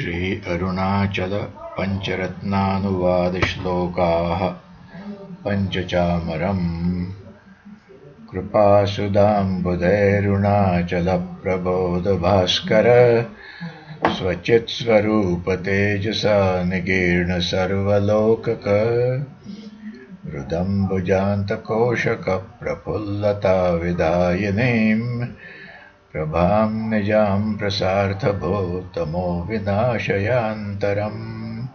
श्री अरुणाचल पञ्चरत्नानुवादश्लोकाः पञ्चचामरम् कृपासुदाम्बुधैरुणाचलप्रबोधभास्कर स्वचित्स्वरूपतेजसा निगीर्णसर्वलोकक हृदम्बुजान्तकोशकप्रफुल्लताविदायिनीम् प्रभाम् निजाम् प्रसार्थभो तमो विनाशयान्तरम्।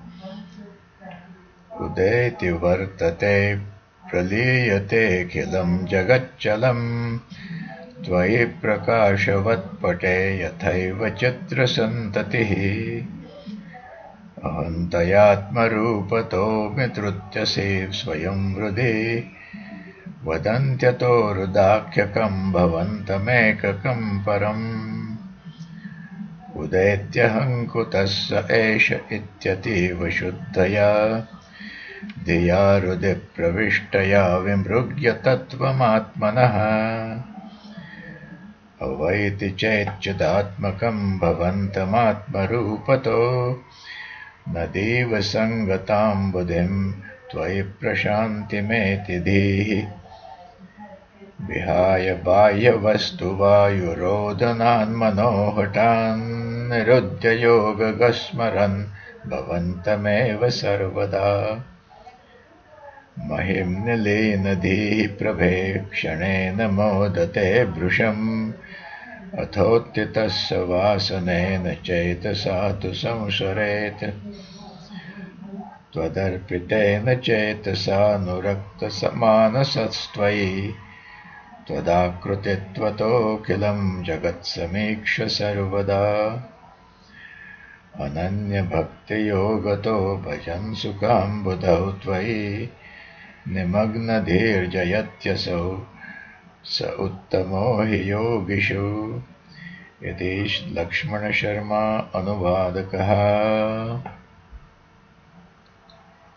उदेति वर्तते प्रलीयतेऽखिलम् जगच्चलम्। त्वयि प्रकाशवत्पटे यथैव चित्रसन्ततिः। अहन्तयात्मरूपतोऽमितृत्यसे स्वयम् हृदि वदन्त्यतो रुदाख्यकम् भवन्तमेककम् परम्। उदेत्यहङ्कुतः स एष इत्यतीव शुद्धया। धिया हृदि प्रविष्टया विमृग्य तत्त्वमात्मनः। अवैति चेच्युदात्मकम् भवन्तमात्मरूपतो। नदीव सङ्गताम् बुधिम् त्वयि प्रशान्तिमेति धीः विहाय बाह्यवस्तु वायुरोदनान्मनोहटान् निरुद्य योगगस्मरन् भवन्तमेव सर्वदा। महिम् निलीनधीः प्रभे क्षणेन मोदते भृशम् अथोत्थितस्य वासनेन चेतसा तु संसरेत् त्वदर्पितेन चेतसानुरक्तसमानसस्त्वयि त्वदाकृतित्वतोऽखिलम् जगत्समीक्ष सर्वदा। अनन्यभक्तियोगतो भजन् सुखाम्बुधौ त्वयि निमग्नधीर्जयत्यसौ स उत्तमो हि योगिषु। यतीश लक्ष्मणशर्मा अनुवादकः